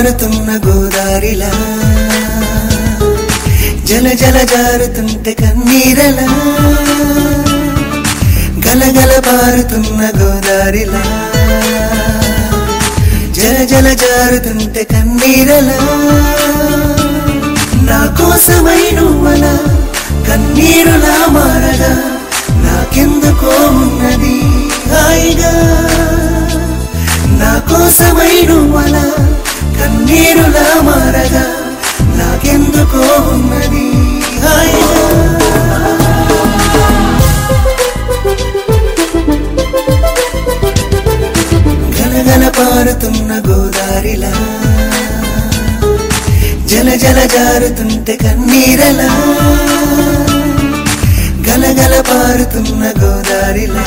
పారుతున్న గోదారిలా. జల జల జారుతుంటే కన్నీరలా. గలగల పారుతున్న గోదారిలా. జల జల జారుతుంటే కన్నీరలా. నా కోసమై నువ్వలా కన్నీరులా నాకెందుకో ఉన్నది? గలగల పారుతున్న గోదారిలా. జల జల జారుతుంటే కన్నీరలా. గలగల పారుతున్న గోదారిలా.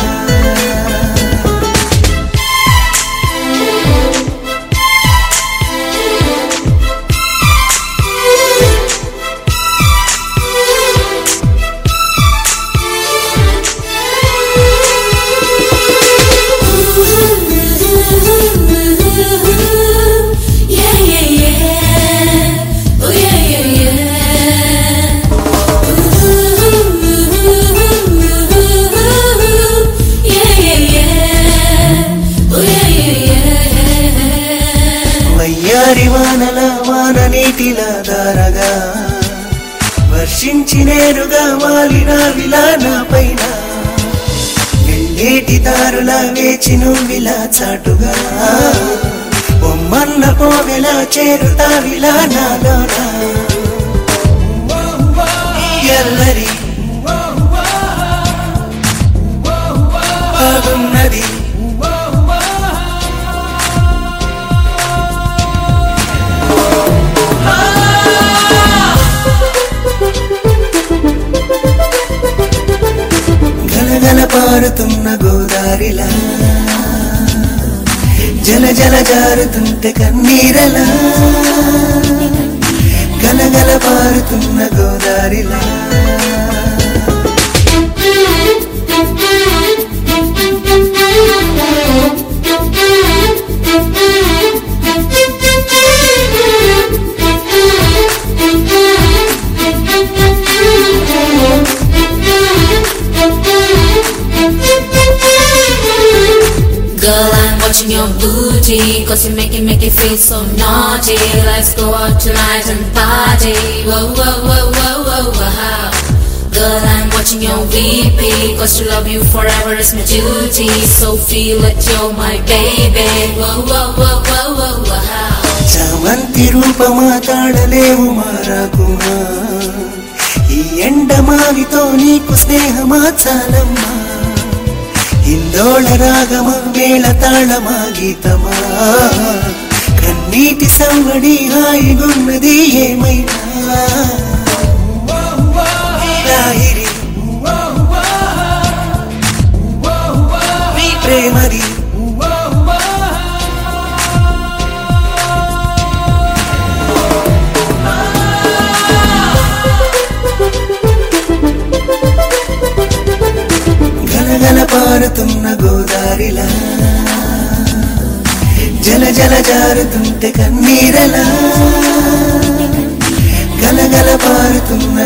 వయ్యారి వానల వాన నీటిలా దారగా. వర్షించి నేరుగా వాలిన విలాన పైన. వెళ్ళేటి దారుల వేచి నువ్విలా చాటుగా. బొమ్మన్న పోవెలా చేరుతా విలానాలోన ఎల్లరి పారుతున్న గోదారిలా. జల జల జారుతుంటే కన్నీరలా. గలగల పారుతున్న గోదారిలా. Touching your booty Cause you make it, make it feel so naughty Let's go out tonight and party Whoa, whoa, whoa, whoa, whoa, wow Girl, I'm watching your VP Cause to love you forever is my duty So feel it, you're my baby Whoa, whoa, whoa, whoa, whoa, wow చామంతి రూపమా తాళలేవు మారాకుమా ఈ ఎండమావితో నీకు స్నేహమా చాలమ్మా ఇందోళ రాగమ మేళ తాళమా గీతమా? కన్నీటి సవ్వడి హాయిగున్నది ఏమైనా? ప్రేమది జారుతున్న గోదారిలా. జల జల జారుతుంటే కన్నీరలా. గలగల పారుతున్న